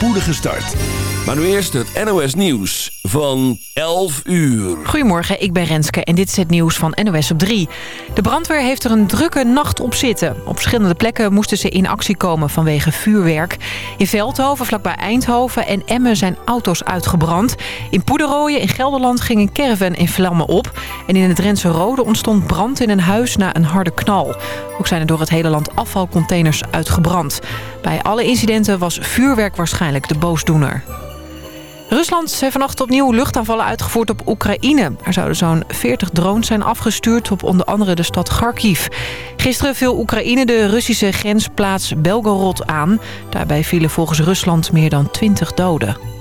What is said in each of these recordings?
spoedige start. Maar nu eerst het NOS Nieuws van 11 uur. Goedemorgen, ik ben Renske en dit is het nieuws van NOS op 3. De brandweer heeft er een drukke nacht op zitten. Op verschillende plekken moesten ze in actie komen vanwege vuurwerk. In Veldhoven, vlakbij Eindhoven en Emmen zijn auto's uitgebrand. In Poederooien in Gelderland ging een caravan in vlammen op. En in het Drentse Rode ontstond brand in een huis na een harde knal. Ook zijn er door het hele land afvalcontainers uitgebrand. Bij alle incidenten was vuurwerk waarschijnlijk de boosdoener. Rusland heeft vannacht opnieuw luchtaanvallen uitgevoerd op Oekraïne. Er zouden zo'n 40 drones zijn afgestuurd op onder andere de stad Kharkiv. Gisteren viel Oekraïne de Russische grensplaats Belgorod aan. Daarbij vielen volgens Rusland meer dan 20 doden.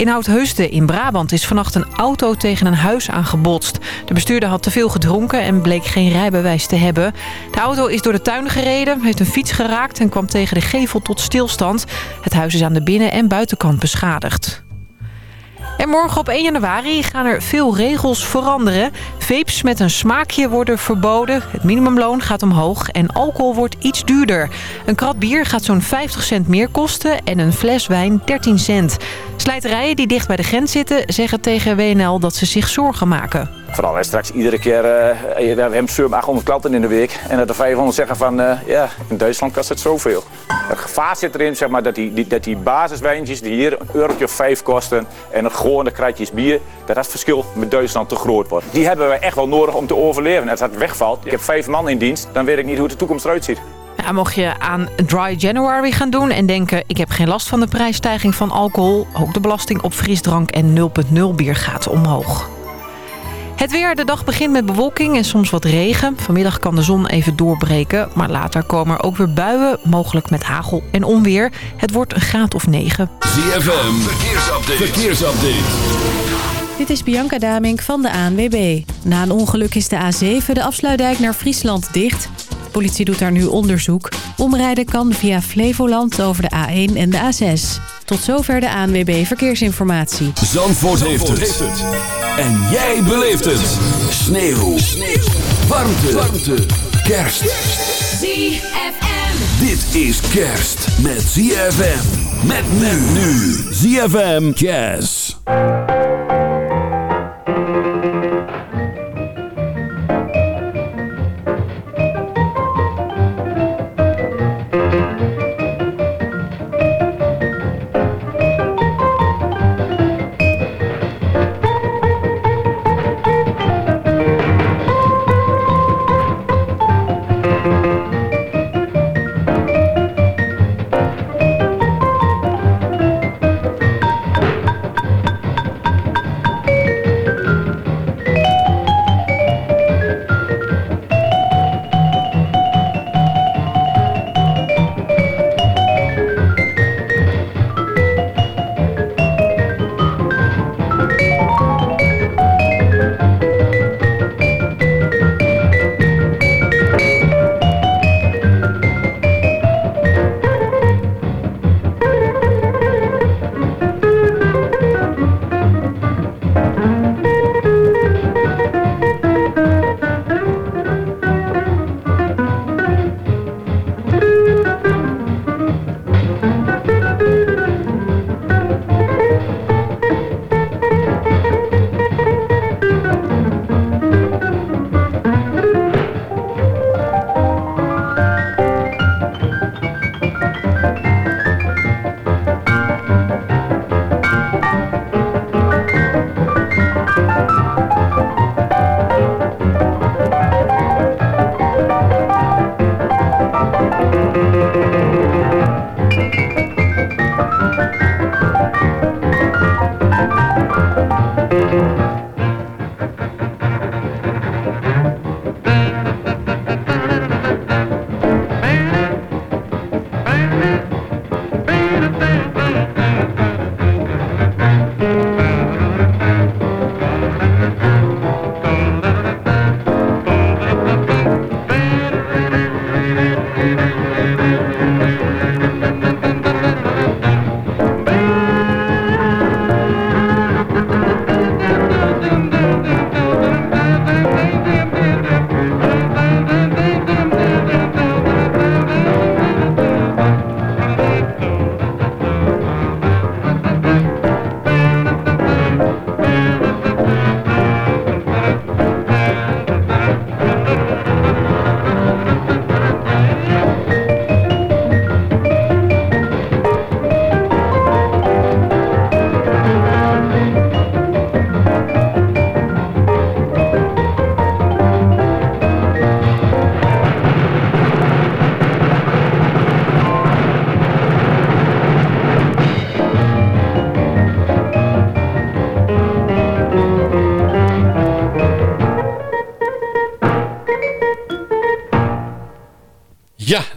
In Oudheusden in Brabant is vannacht een auto tegen een huis aangebotst. De bestuurder had te veel gedronken en bleek geen rijbewijs te hebben. De auto is door de tuin gereden, heeft een fiets geraakt en kwam tegen de gevel tot stilstand. Het huis is aan de binnen- en buitenkant beschadigd. En morgen op 1 januari gaan er veel regels veranderen. Vapes met een smaakje worden verboden. Het minimumloon gaat omhoog en alcohol wordt iets duurder. Een krat bier gaat zo'n 50 cent meer kosten en een fles wijn 13 cent. Slijterijen die dicht bij de grens zitten zeggen tegen WNL dat ze zich zorgen maken. Vooral als straks iedere keer, we hebben 700, 800 klanten in de week. En dat de 500 zeggen van, uh, ja, in Duitsland kost het zoveel. Het gevaar zit erin, zeg maar, dat die, dat die basiswijntjes die hier een eurotje of vijf kosten... en het gewone kratjes bier, dat dat verschil met Duitsland te groot wordt. Die hebben wij echt wel nodig om te overleven. Als dat wegvalt, ik heb vijf man in dienst, dan weet ik niet hoe de toekomst eruit ziet. Mocht je aan Dry January gaan doen en denken... ik heb geen last van de prijsstijging van alcohol... ook de belasting op frisdrank en 0,0 bier gaat omhoog. Het weer, de dag begint met bewolking en soms wat regen. Vanmiddag kan de zon even doorbreken, maar later komen er ook weer buien. Mogelijk met hagel en onweer. Het wordt een graad of 9. ZFM, verkeersupdate. verkeersupdate. Dit is Bianca Damink van de ANWB. Na een ongeluk is de A7 de afsluitdijk naar Friesland dicht. De politie doet daar nu onderzoek. Omrijden kan via Flevoland over de A1 en de A6. Tot zover de ANWB Verkeersinformatie. Zandvoort, heeft, het. En jij beleeft het. Sneeuw. Sneeuw. Warmte. Warmte. Kerst. ZFM. Dit is kerst met ZFM. Met men nu. ZFM Jazz.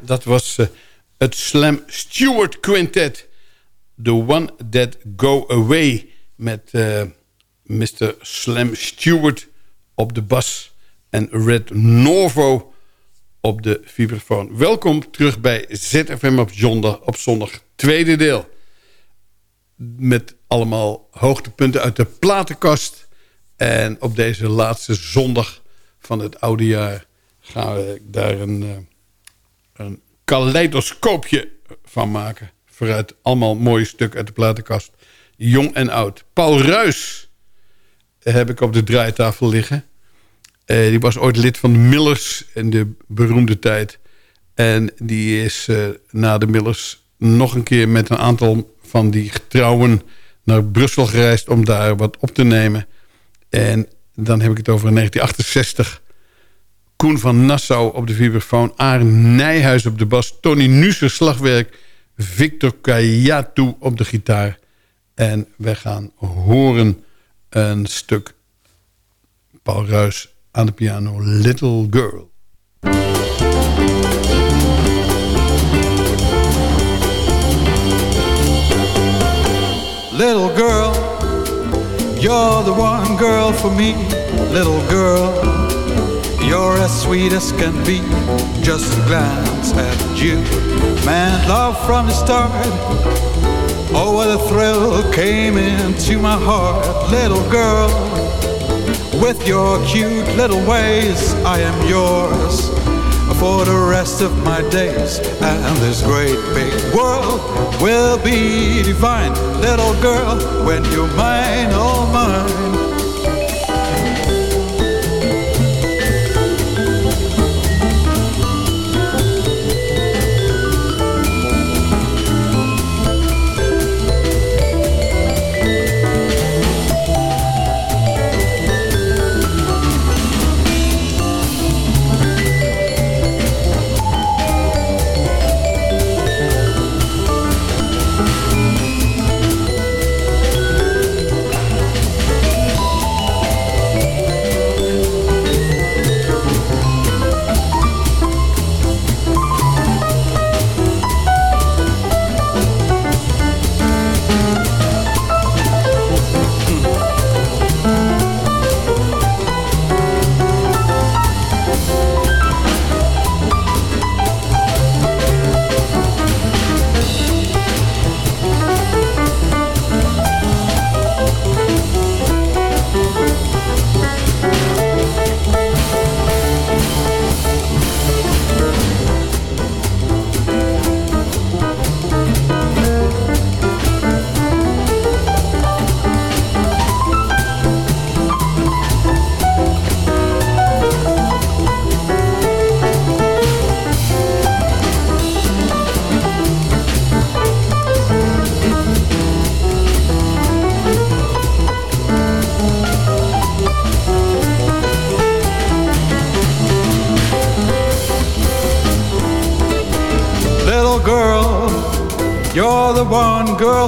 Dat was uh, het Slam Stewart Quintet. The One That Go Away. Met uh, Mr. Slam Stewart op de bas. En Red Norvo op de vibrafoon. Welkom terug bij ZFM op zondag, op zondag tweede deel. Met allemaal hoogtepunten uit de platenkast. En op deze laatste zondag van het oude jaar gaan we daar een, eh, een kaleidoscoopje van maken. Vooruit allemaal mooie stukken uit de platenkast. Jong en oud. Paul Ruis heb ik op de draaitafel liggen. Uh, die was ooit lid van de Millers in de beroemde tijd. En die is uh, na de Millers nog een keer met een aantal van die getrouwen naar Brussel gereisd om daar wat op te nemen. En dan heb ik het over 1968. Koen van Nassau op de vibrafoon. Arend Nijhuis op de bas. Tony Nuser slagwerk. Victor Kayatu op de gitaar. En we gaan horen een stuk Paul Ruis aan de piano. Little Girl. Little girl, you're the one girl for me. Little girl, you're as sweet as can be. Just a glance at you, man, love from the start. Oh, what a thrill came into my heart, little girl. With your cute little ways, I am yours for the rest of my days. And this great big world will be divine, little girl, when you're mine, all mine.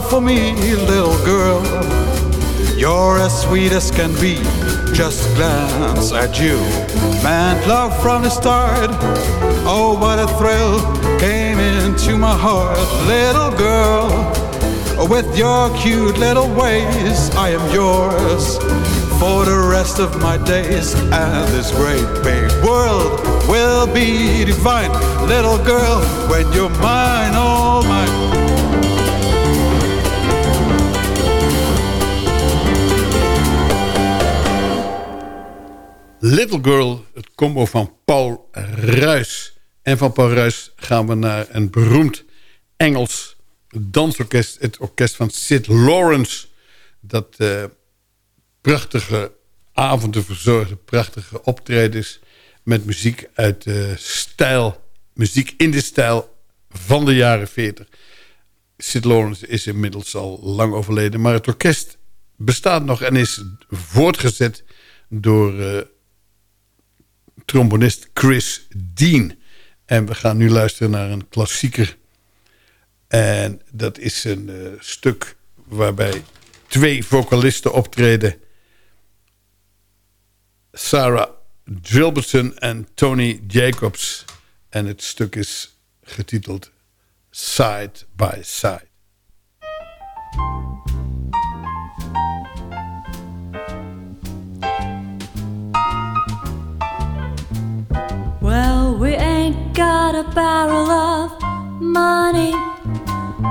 For me, little girl. You're as sweet as can be. Just glance at you. Meant love from the start. Oh, what a thrill came into my heart, little girl. With your cute little ways, I am yours for the rest of my days. And this great big world will be divine, little girl, when you're mine, oh, all mine. Little Girl, het combo van Paul Ruys. En van Paul Ruys gaan we naar een beroemd Engels dansorkest. Het orkest van Sid Lawrence. Dat uh, prachtige avonden verzorgde, prachtige optredens... met muziek uit stijl, muziek in de stijl van de jaren 40. Sid Lawrence is inmiddels al lang overleden. Maar het orkest bestaat nog en is voortgezet door... Uh, trombonist Chris Dean. En we gaan nu luisteren naar een klassieker. En dat is een uh, stuk waarbij twee vocalisten optreden. Sarah Gilbertson en Tony Jacobs. En het stuk is getiteld Side by Side. Got a barrel of money.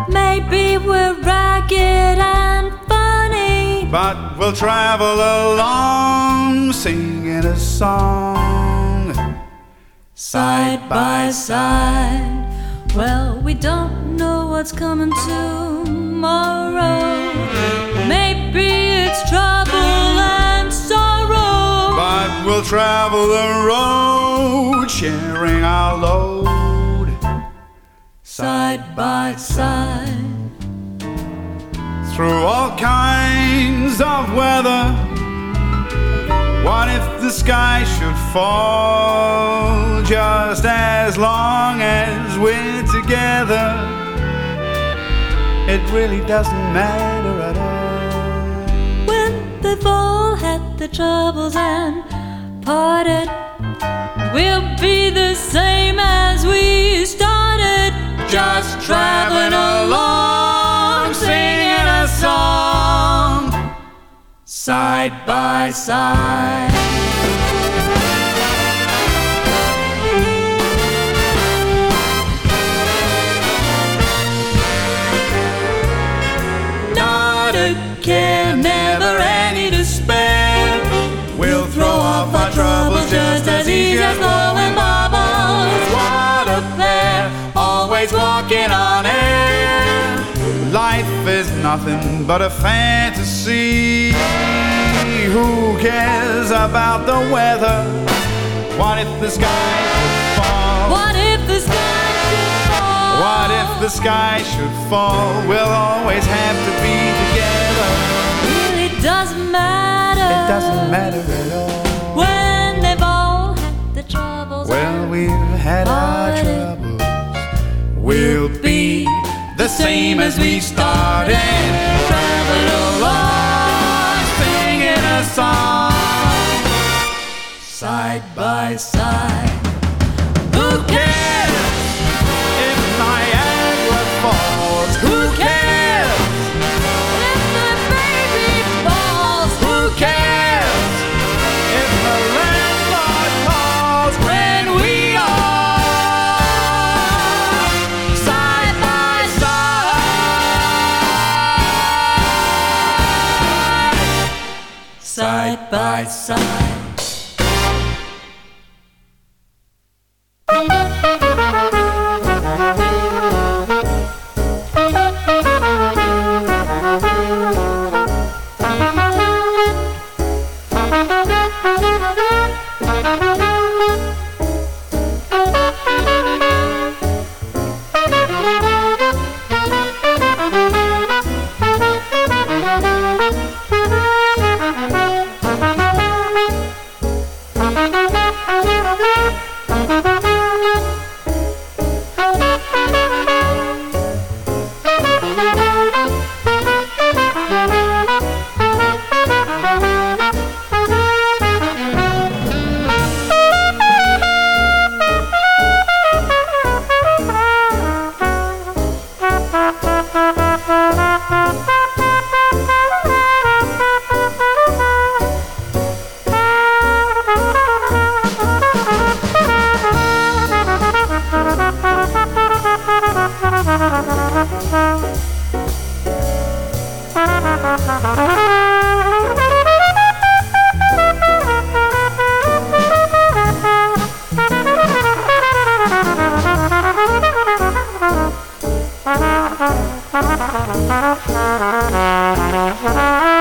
Maybe we're ragged and funny. But we'll travel along singing a song side by side. Well, we don't know what's coming tomorrow. We'll travel the road, sharing our load side by side. Through all kinds of weather. What if the sky should fall just as long as we're together? It really doesn't matter at all. When they've all had their troubles and parted, we'll be the same as we started. Just traveling along, singing a song side by side. Not a care, never any nothing but a fantasy. Who cares about the weather? What if the sky should fall? What if the sky should fall? What if the sky should fall? We'll always have to be together. Really doesn't matter. It doesn't matter at all. When they've all had the troubles. Well, we've had our troubles. We'll be the same as we started. Travel along, singing a song, side by side. Who cares bright side. Thank you.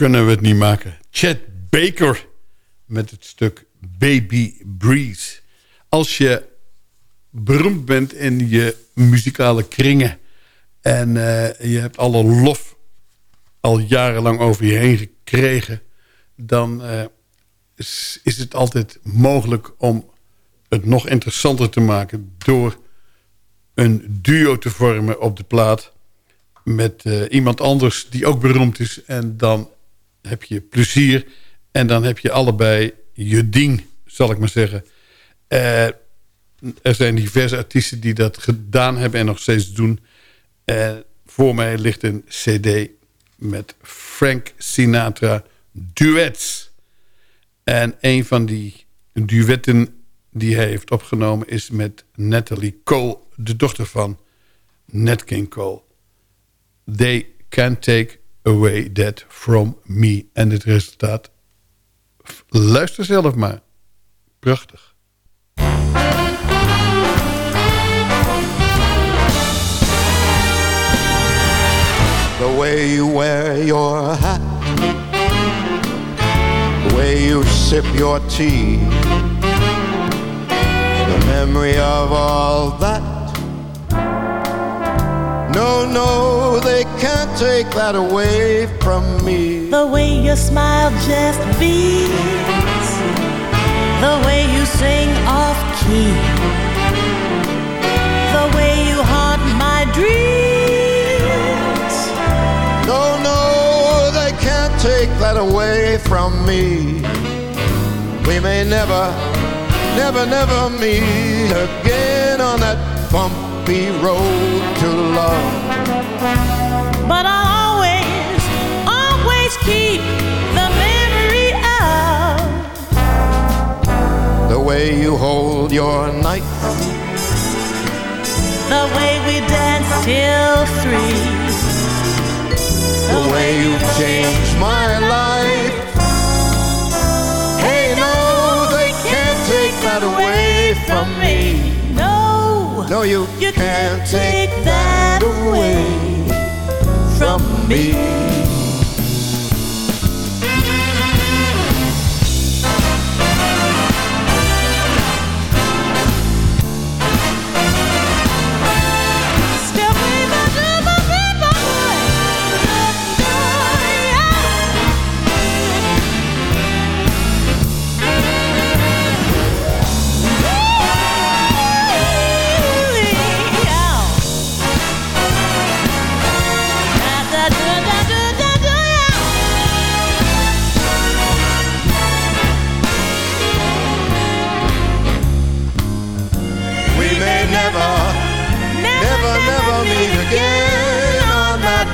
Kunnen we het niet maken. Chet Baker met het stuk Baby Breeze. Als je beroemd bent in je muzikale kringen... en eh, je hebt alle lof al jarenlang over je heen gekregen... dan uh, is, is het altijd mogelijk om het nog interessanter te maken... door een duo te vormen op de plaat met uh, iemand anders die ook beroemd is. En dan heb je plezier en dan heb je allebei je ding, zal ik maar zeggen. Uh, er zijn diverse artiesten die dat gedaan hebben en nog steeds doen. Voor mij ligt een cd met Frank Sinatra duets. En een van die duetten die hij heeft opgenomen... is met Natalie Cole, de dochter van Nat King Cole. They can't take away that from me. En het resultaat, luister zelf maar. Prachtig. The way you wear your hat The way you sip your tea The memory of all that No, no, they can't take that away from me. The way your smile just beats, The way you sing off key. The way you haunt my dreams. No, no, they can't take that away from me. We may never, never, never meet again on that bumpy road to love But I'll always, always keep the memory of The way you hold your knife. The way we dance till three. The way you changed my life. Hey, no, they can't take that away from me. No, No, you, you can't can't take that away from me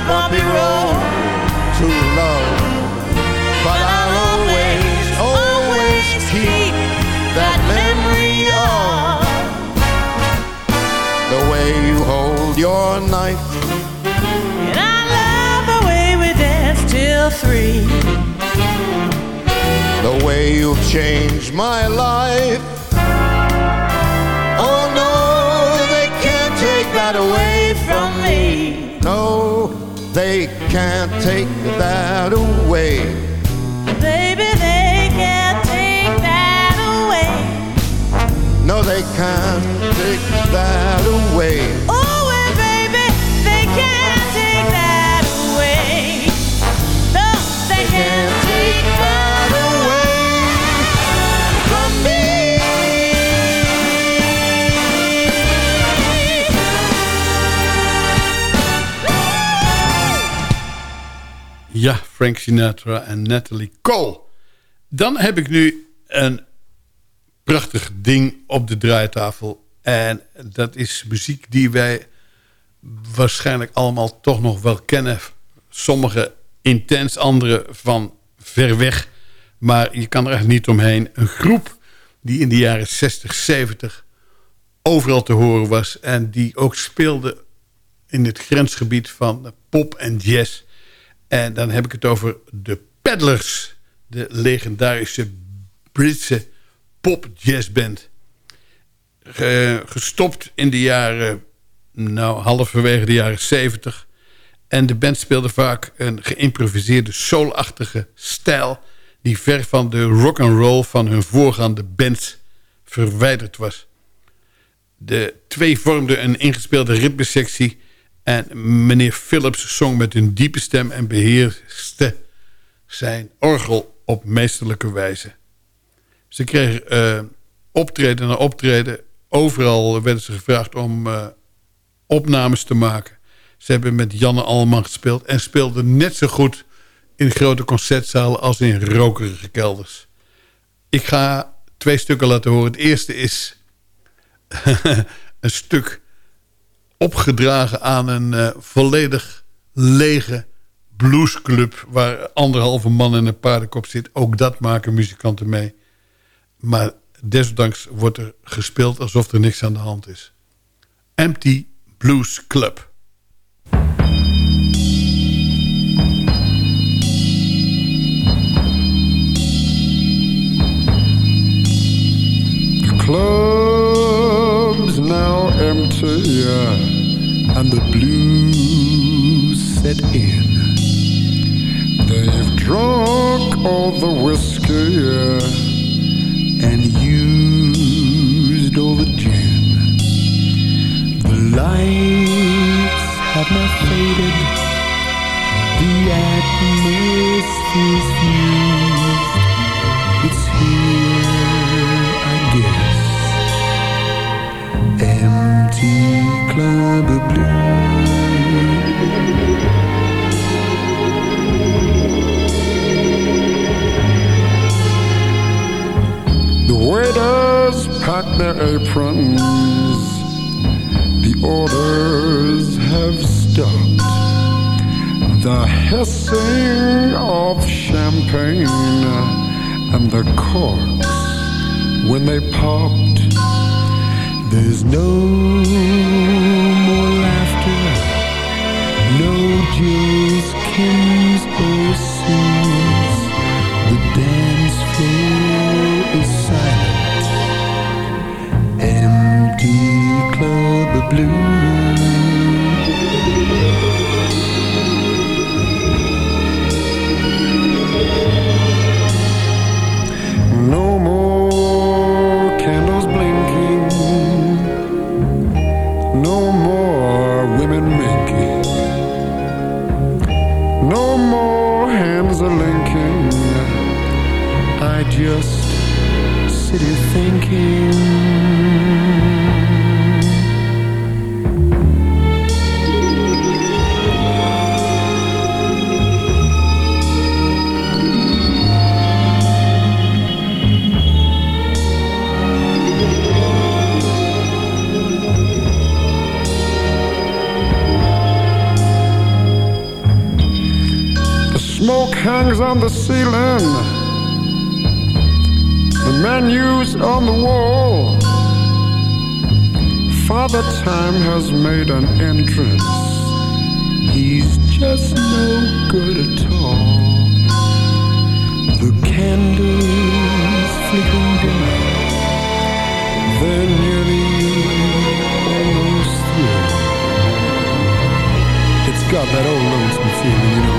bumpy road to love. But I'll always, always keep that memory of the way you hold your knife, And I love the way we dance till three. the way you've changed my life. Oh no, they can't take that away from me. No, they can't take that away. Baby, they can't take that away. No, they can't take that away. Frank Sinatra en Natalie Cole. Dan heb ik nu een prachtig ding op de draaitafel. En dat is muziek die wij waarschijnlijk allemaal toch nog wel kennen. Sommige intens, andere van ver weg. Maar je kan er echt niet omheen. Een groep die in de jaren 60, 70 overal te horen was. En die ook speelde in het grensgebied van pop en jazz. En dan heb ik het over de Peddlers. De legendarische Britse pop-jazzband. Ge- gestopt in de jaren, nou halverwege de jaren 70. En de band speelde vaak een geïmproviseerde soulachtige stijl... die ver van de rock and roll van hun voorgaande bands verwijderd was. De twee vormden een ingespeelde ritmesectie... en meneer Phillips zong met een diepe stem en beheerste zijn orgel op meesterlijke wijze. Ze kregen eh, optreden na optreden. Overal werden ze gevraagd om eh, opnames te maken. Ze hebben met Janne Alman gespeeld... en speelden net zo goed in grote concertzalen als in rokerige kelders. Ik ga twee stukken laten horen. Het eerste is een stuk opgedragen aan een eh, volledig lege bluesclub... waar anderhalve man en een paardenkop zit. Ook dat maken muzikanten mee. Maar desondanks wordt er gespeeld alsof er niks aan de hand is. Empty Blues Club. And the blues set in. They've drunk all the whiskey and used all the gin. The lights when they popped. There's no Kim's, or Sue's. The dance floor is silent, empty club blues. No more candles blinking, no more women hands are linking. I just sit here thinking. Hangs on the ceiling. The menus on the wall. Father Time has made an entrance. He's just no good at all. The candles flickering dim. They're nearly almost through. It's got that old lonesome feeling, you know.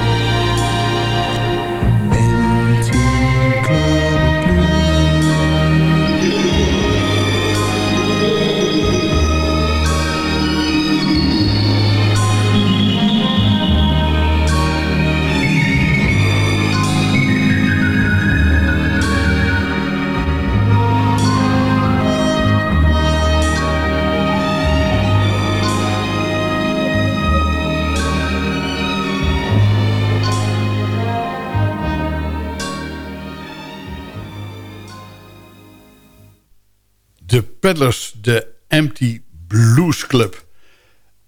Peddlers, de Empty Blues Club.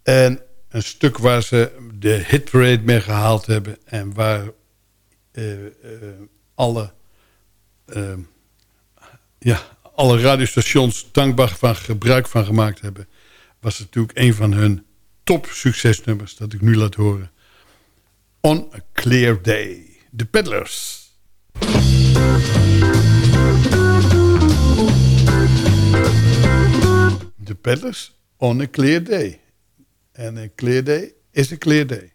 En een stuk waar ze de hitparade mee gehaald hebben... en waar eh, eh, alle, eh, ja, alle radiostations dankbaar van gebruik van gemaakt hebben... was natuurlijk een van hun top succesnummers dat ik nu laat horen. On a Clear Day. De Peddlers. the palace on a clear day. And a clear day is a clear day.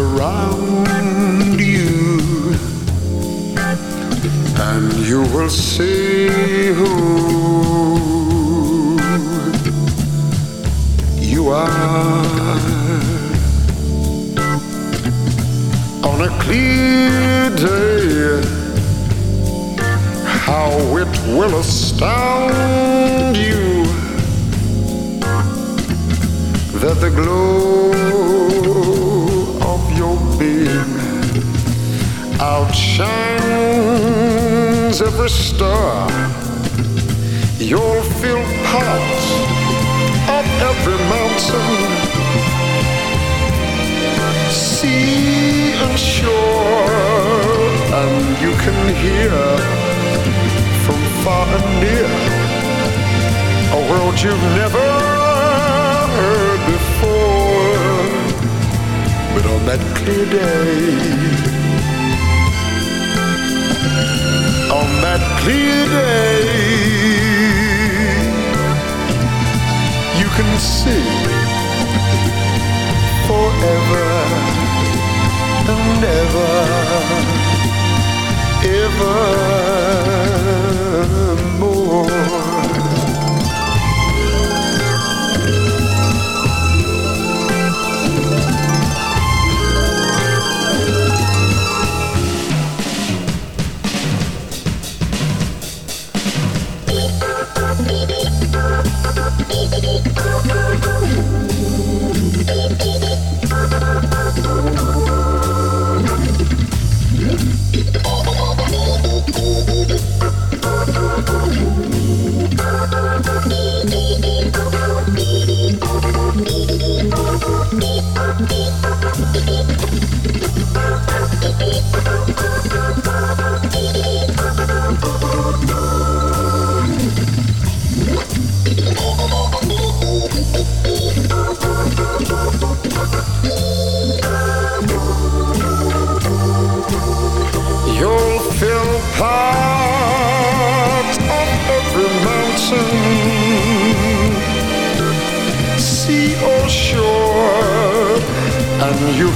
around will see who you are. On a clear day, how it will astound you that the glow of your being outshines every star. You'll feel part of every mountain, sea and shore, and you can hear from far and near a world you've never heard before. But on that clear day, on that clear day, you can see forever and ever,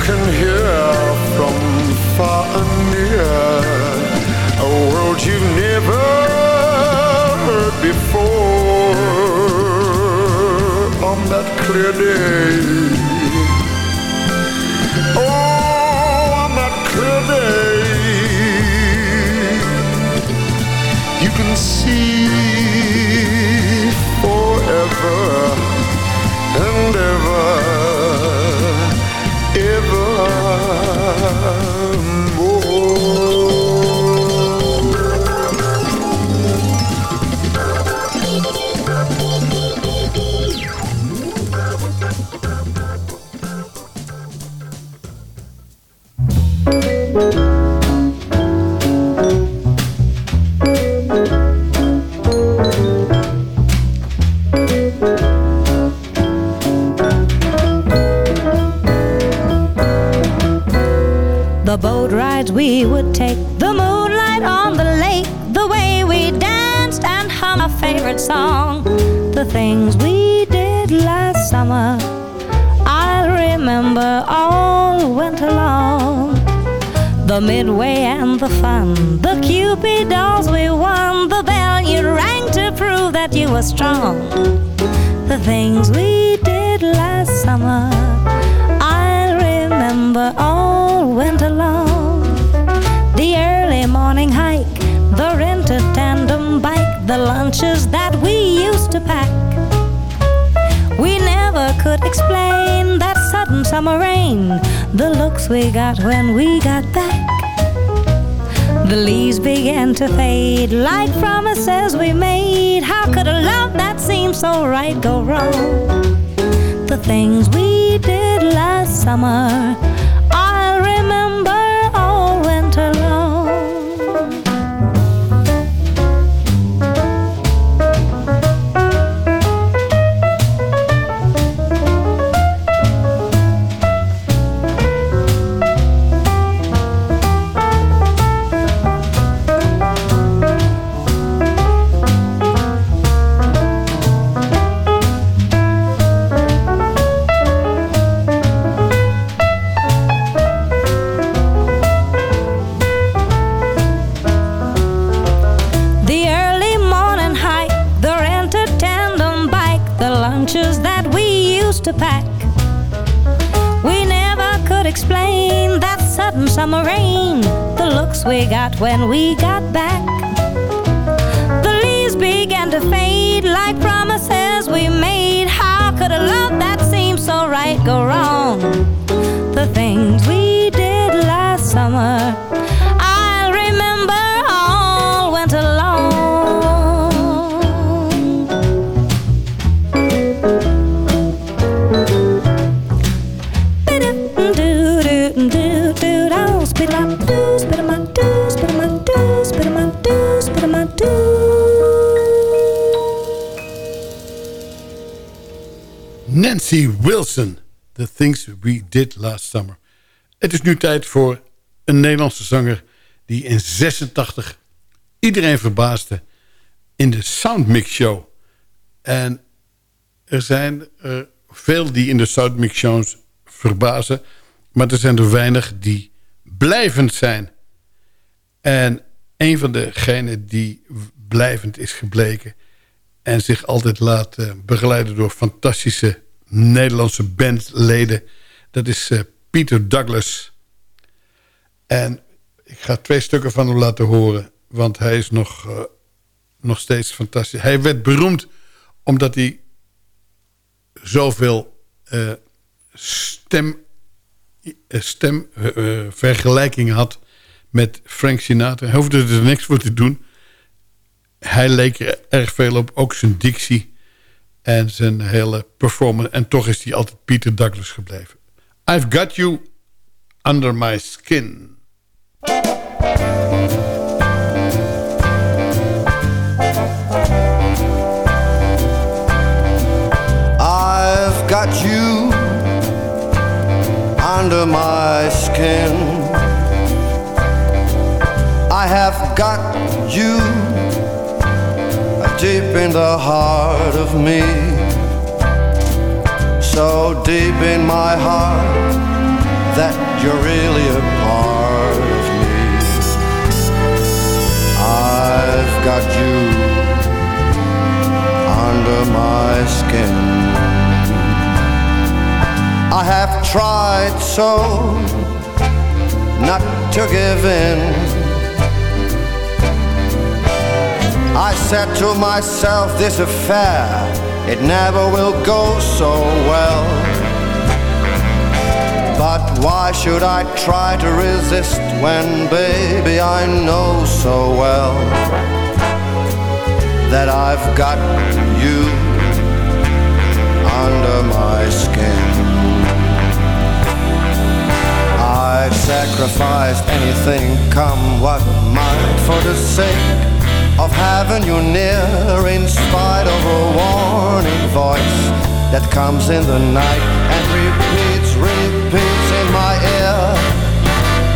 can hear from far and near a world you've never heard before on that clear day. When we Things We Did Last Summer. Het is nu tijd voor een Nederlandse zanger... die in 86 iedereen verbaasde in de Soundmix Show. En er zijn er veel die in de Soundmix Shows verbazen... maar er zijn er weinig die blijvend zijn. En een van degenen die blijvend is gebleken... en zich altijd laat eh, begeleiden door fantastische Nederlandse bandleden... dat is eh, Peter Douglas. En ik ga twee stukken van hem laten horen... want hij is nog, eh, nog steeds fantastisch. Hij werd beroemd omdat hij zoveel eh, stem, stemvergelijkingen had met Frank Sinatra. Hij hoefde er niks voor te doen. Hij leek er erg veel op, ook zijn dictie en zijn hele performance. En toch is hij altijd Peter Douglas gebleven. I've got you under my skin. I've got you under my skin. I have got you deep in the heart of me. So deep in my heart that you're really a part of me. I've got you under my skin. I have tried so not to give in. I said to myself, this affair, it never will go so well. But why should I try to resist when, baby, I know so well that I've got you under my skin? I'd sacrifice anything, come what might, for the sake of having you near in spite of a warning voice that comes in the night and repeats, repeats in my ear.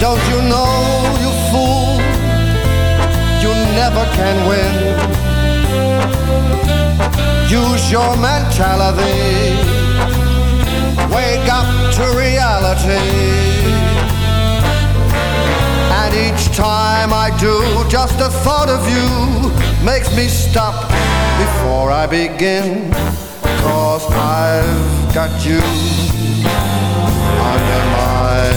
Don't you know, you fool, you never can win. Use your mentality, wake up to reality. And each time I do, just the thought of you makes me stop before I begin. Cause I've got you under my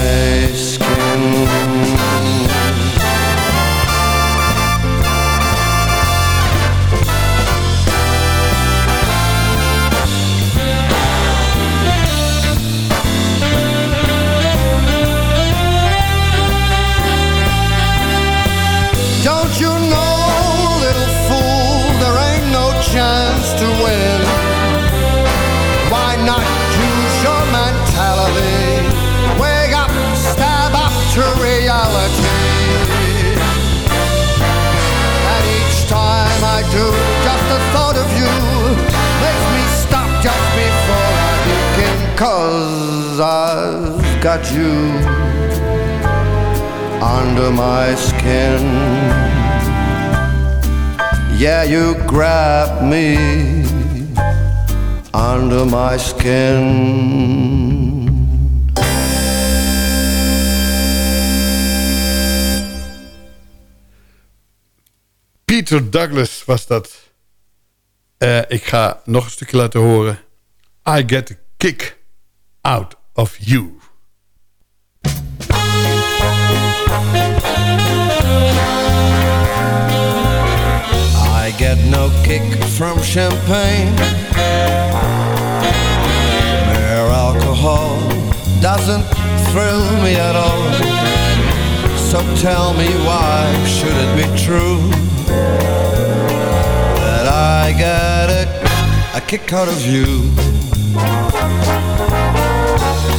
got you under my skin. Yeah, you grab me under my skin. Peter Douglas was dat. Eh, ik ga nog een stukje laten horen. I Get a Kick Out of You. Kick from champagne. Mere alcohol doesn't thrill me at all. So tell me why should it be true that I get a, a kick out of you?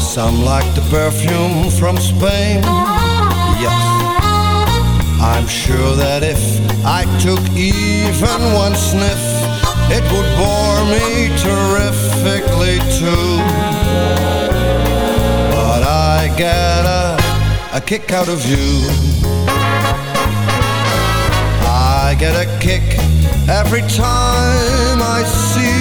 Some like the perfume from Spain. Yes. I'm sure that if I took even one sniff, it would bore me terrifically too. But I get a, a kick out of you. I get a kick every time I see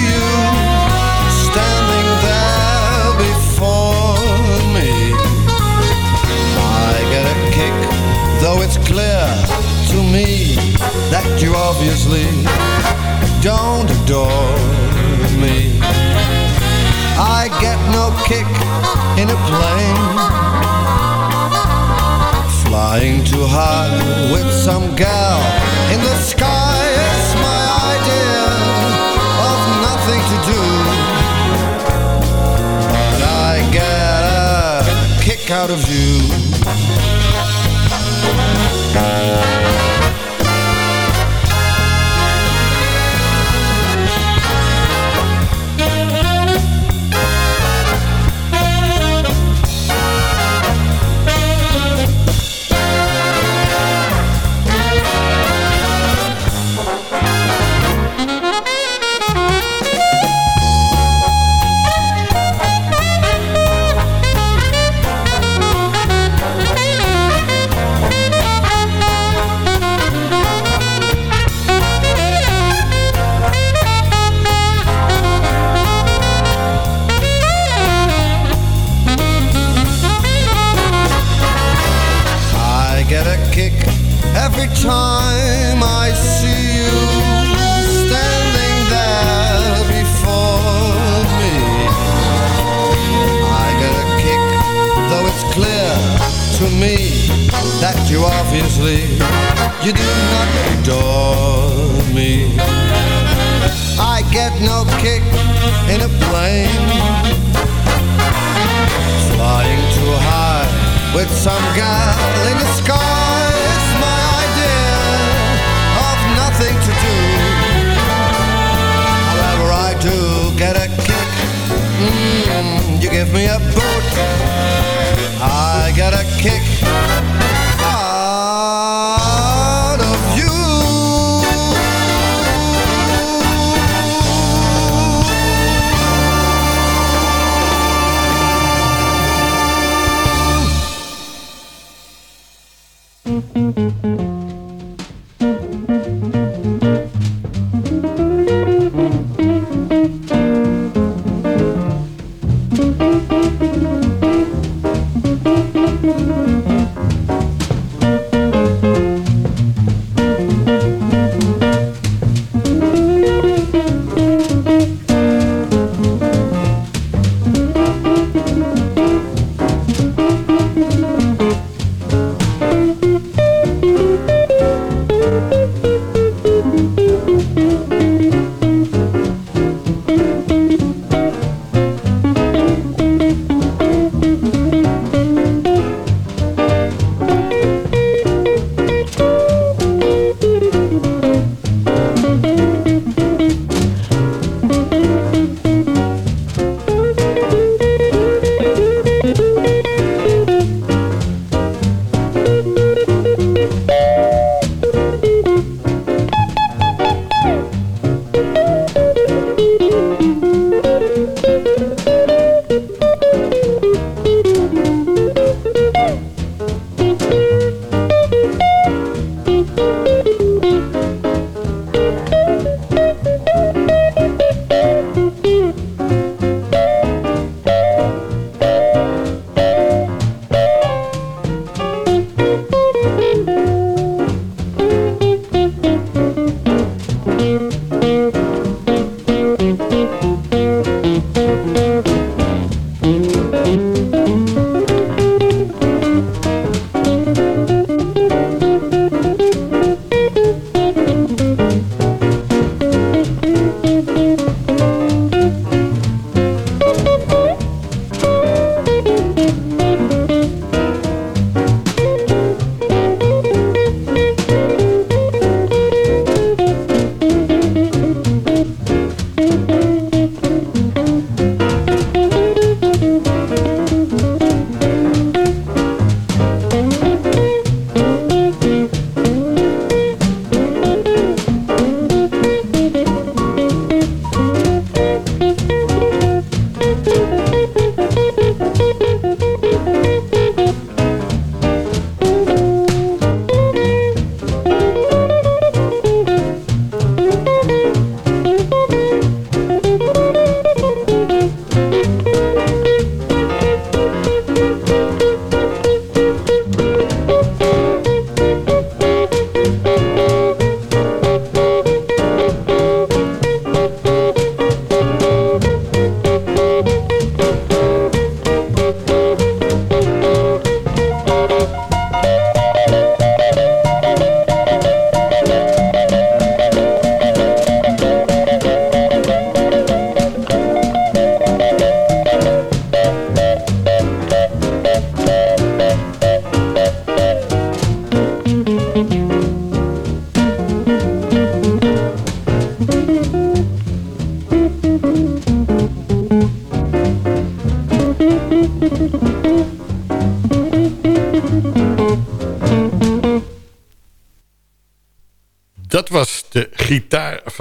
me that you obviously don't adore me. I get no kick in a plane, flying too high with some gal in the sky. It's my idea of nothing to do, but I get a kick out of you.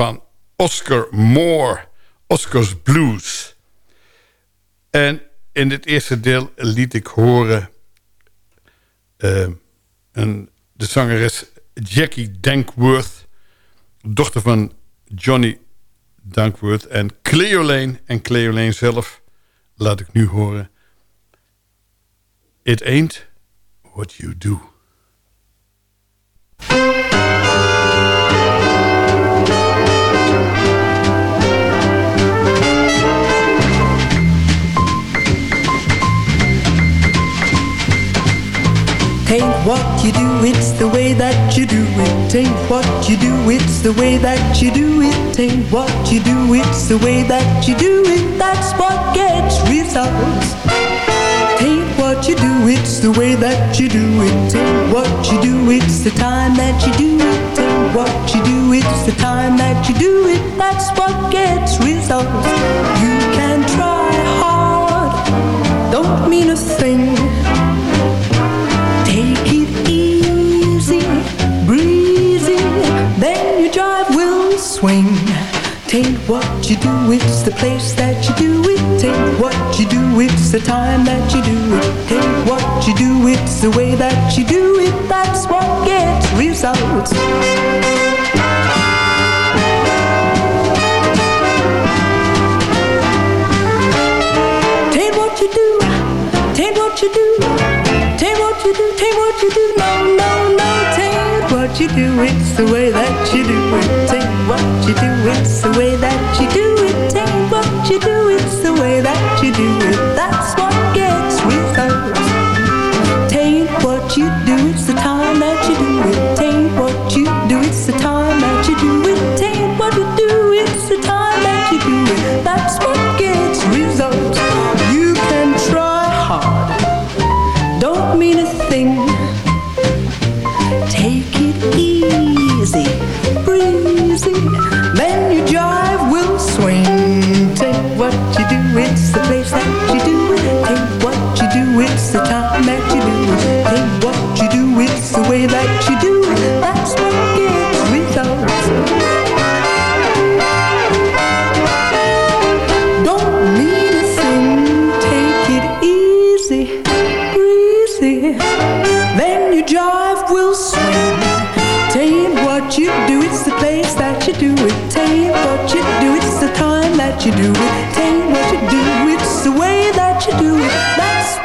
Van Oscar Moore. Oscar's Blues. En in het eerste deel liet ik horen... eh, de zangeres Jackie Dankworth... dochter van Johnny Dankworth en Cleo Lane. En Cleo Lane zelf laat ik nu horen... It ain't what you do. Ain't what you do, it's the way that you do it. Ain't what you do, it's the way that you do it. Ain't what you do, it's the way that you do it. That's what gets results. Ain't what you do, it's the way that you do it. Ain't what you do, it's the time that you do it. Ain't what you do, it's the time that you do it. That's what gets results. You can try hard, don't mean a thing. Swing. Tain't what you do, it's the place that you do it. Tain't what you do, it's the time that you do it. Tain't what you do, it's the way that you do it. That's what gets results. What you do, tain't what you do. What you do, what you do, no, no, no, what you do, it's the way that you do it. You do, it's the way that you do it. It's the time that you do. Take what you do, it's the way that you do it. That's what gets results. Don't mean a thing. Take it easy, breezy. Then your jive will swing. Tain't what you do, it's the place that you do it. Tain't what you do, it's the time that you do it. Tain't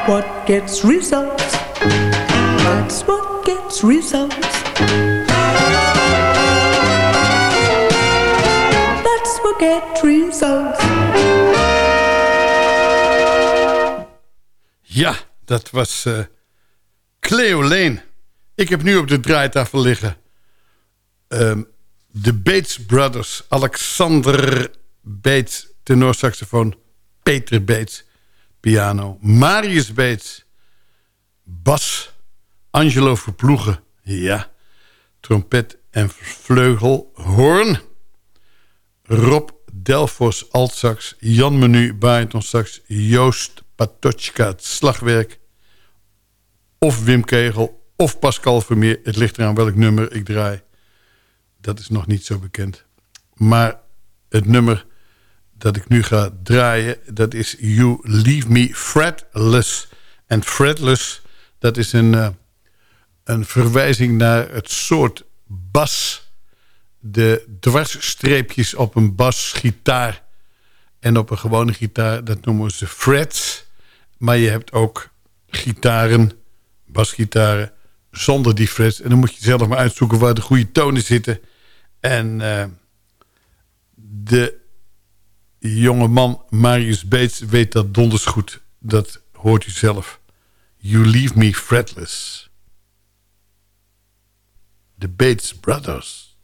what gets results. That's what gets results. That's what gets results. Ja, dat was eh, Cleo Lane. Ik heb nu op de draaitafel liggen... ehm, de Bates Brothers. Alexander Bates, tenorsaxofoon. Peter Bates, piano. Marius Bates, bas. Angelo Verploegen, ja. Trompet en vleugel. Hoorn. Rob Delfos, altsax. Jan Menu, baritonsax. Joost Patochka, het slagwerk. Of Wim Kegel, of Pascal Vermeer. Het ligt eraan welk nummer ik draai. Dat is nog niet zo bekend. Maar het nummer dat ik nu ga draaien... dat is You Leave Me Fretless. En fretless, dat is een, eh, een verwijzing naar het soort bas... de dwarsstreepjes op een basgitaar... en op een gewone gitaar, dat noemen ze frets... Maar je hebt ook gitaren, basgitaren, zonder die frets. En dan moet je zelf maar uitzoeken waar de goede tonen zitten. En uh, de jonge man Marius Bates weet dat donders goed. Dat hoort u zelf. You leave me fretless. The Bates Brothers.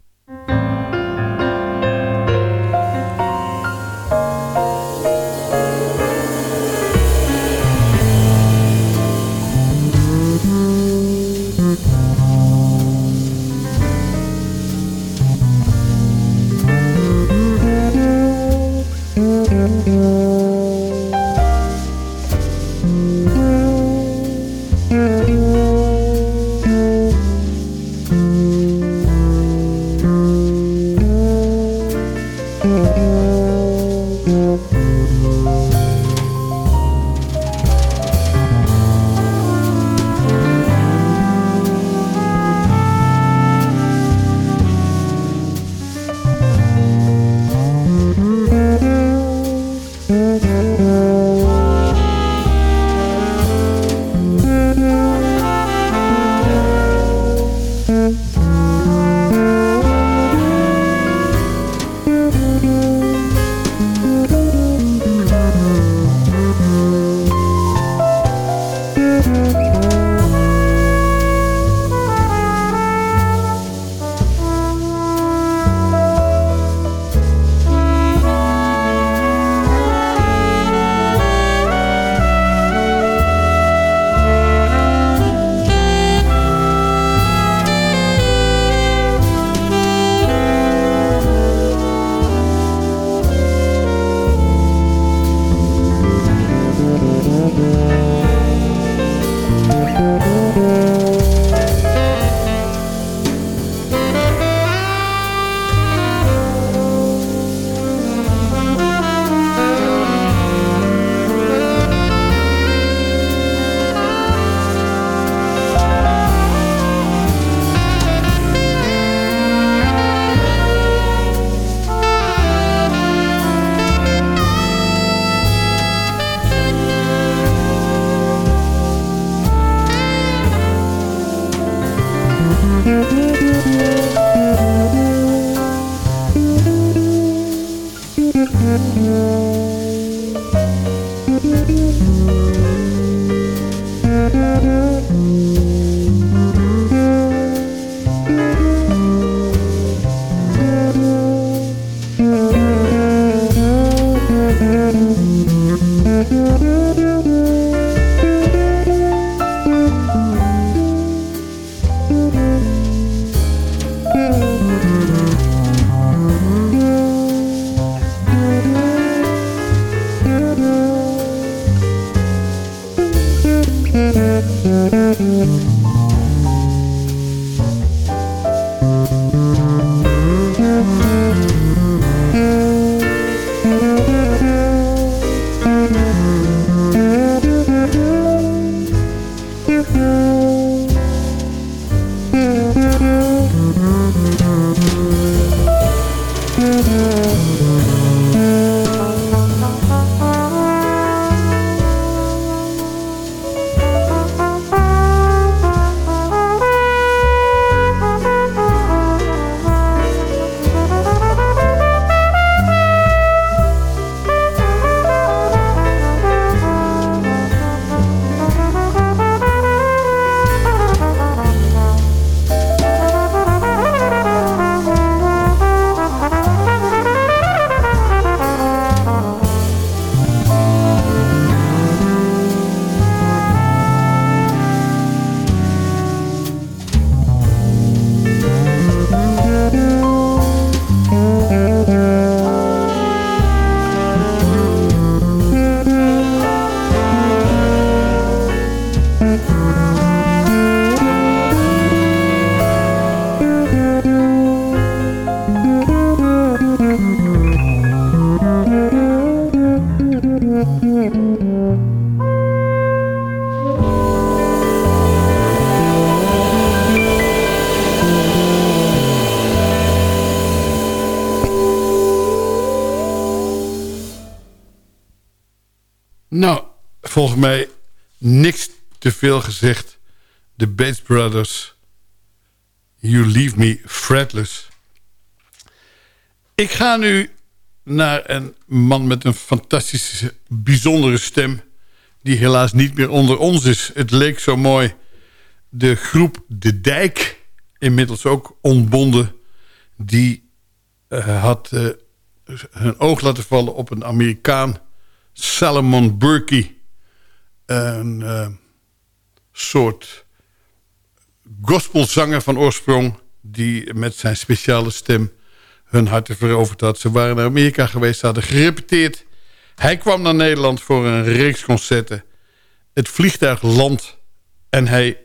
Volgens mij niks te veel gezegd. De Bates Brothers. You Leave Me Fretless. Ik ga nu naar een man met een fantastische, bijzondere stem... die helaas niet meer onder ons is. Het leek zo mooi. De groep De Dijk, inmiddels ook ontbonden... die eh, had uh, hun oog laten vallen op een Amerikaan... Salomon Burke. Een uh, soort gospelzanger van oorsprong... die met zijn speciale stem hun harten veroverd had. Ze waren naar Amerika geweest, ze hadden gerepeteerd. Hij kwam naar Nederland voor een reeks concerten. Het vliegtuig landt en hij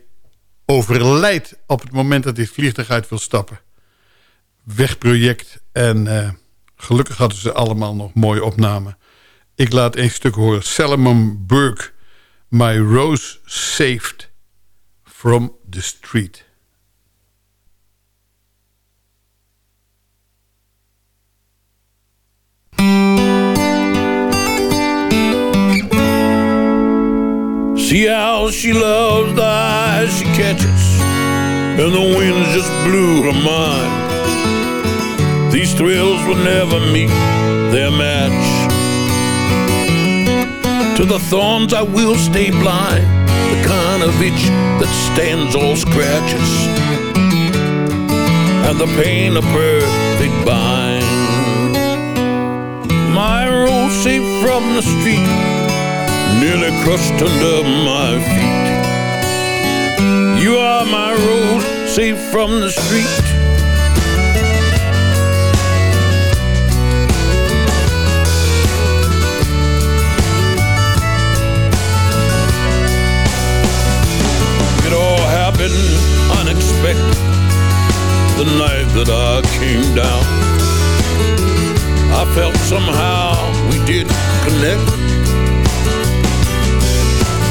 overlijdt op het moment dat hij het vliegtuig uit wil stappen. Wegproject en uh, gelukkig hadden ze allemaal nog mooie opnamen. Ik laat een stuk horen. Salomon Burke, My Rose Saved from the Street. See how she loves the eyes she catches And the wind just blew her mind These thrills will never meet their match To the thorns I will stay blind The kind of itch that stands all scratches And the pain of perfect bind My rose safe from the street nearly crushed under my feet. You are my rose, safe from the street. That I came down. I felt somehow we didn't connect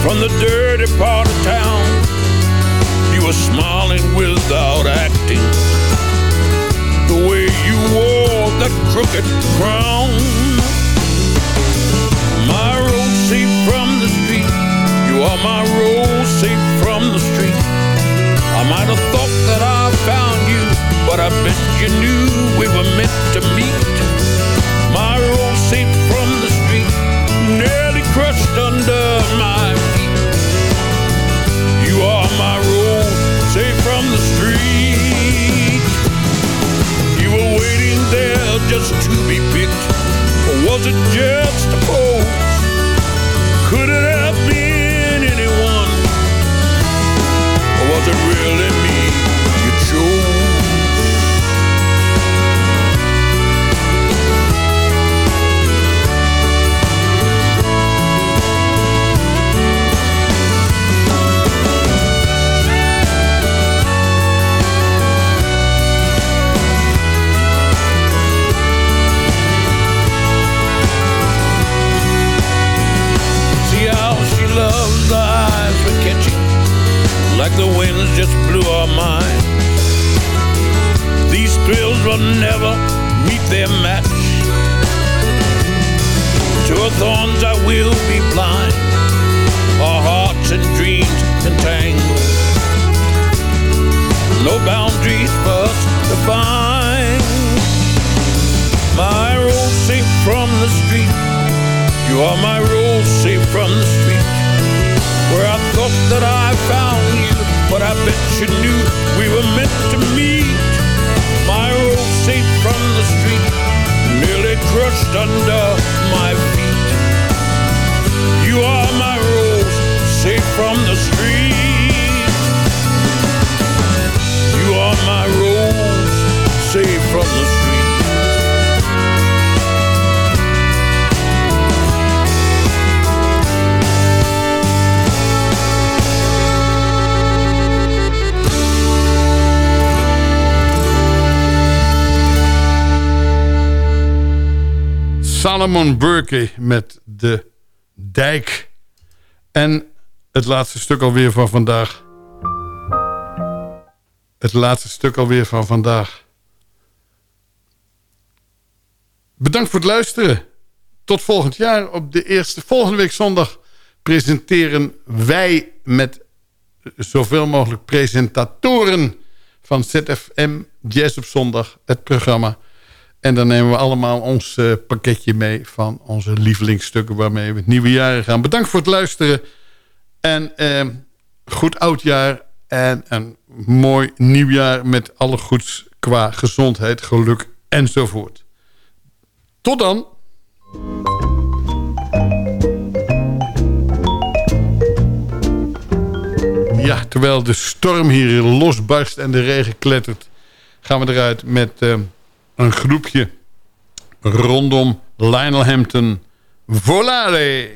from the dirty part of town. You were smiling without acting. The way you wore that crooked crown. My rose safe from the street. You are my rose safe from the street. I might have thought that I found you, but I bet you knew we were meant to meet. My rose safe from the street, nearly crushed under my feet. you are my road, safe from the street. You were waiting there just to be picked, or was it just a pose? Could the Salomon Burke met De Dijk. En het laatste stuk alweer van vandaag. Het laatste stuk alweer van vandaag. Bedankt voor het luisteren. Tot volgend jaar. Op de eerste volgende week zondag presenteren wij met zoveel mogelijk presentatoren van ZFM Jazz op zondag het programma. En dan nemen we allemaal ons uh, pakketje mee van onze lievelingsstukken waarmee we het nieuwe jaar gaan. Bedankt voor het luisteren. En uh, goed oudjaar en een mooi nieuwjaar met alle goeds qua gezondheid, geluk enzovoort. Tot dan. Ja, terwijl de storm hier losbarst en de regen klettert... gaan we eruit met uh, een groepje rondom Lionel Hampton. Volare!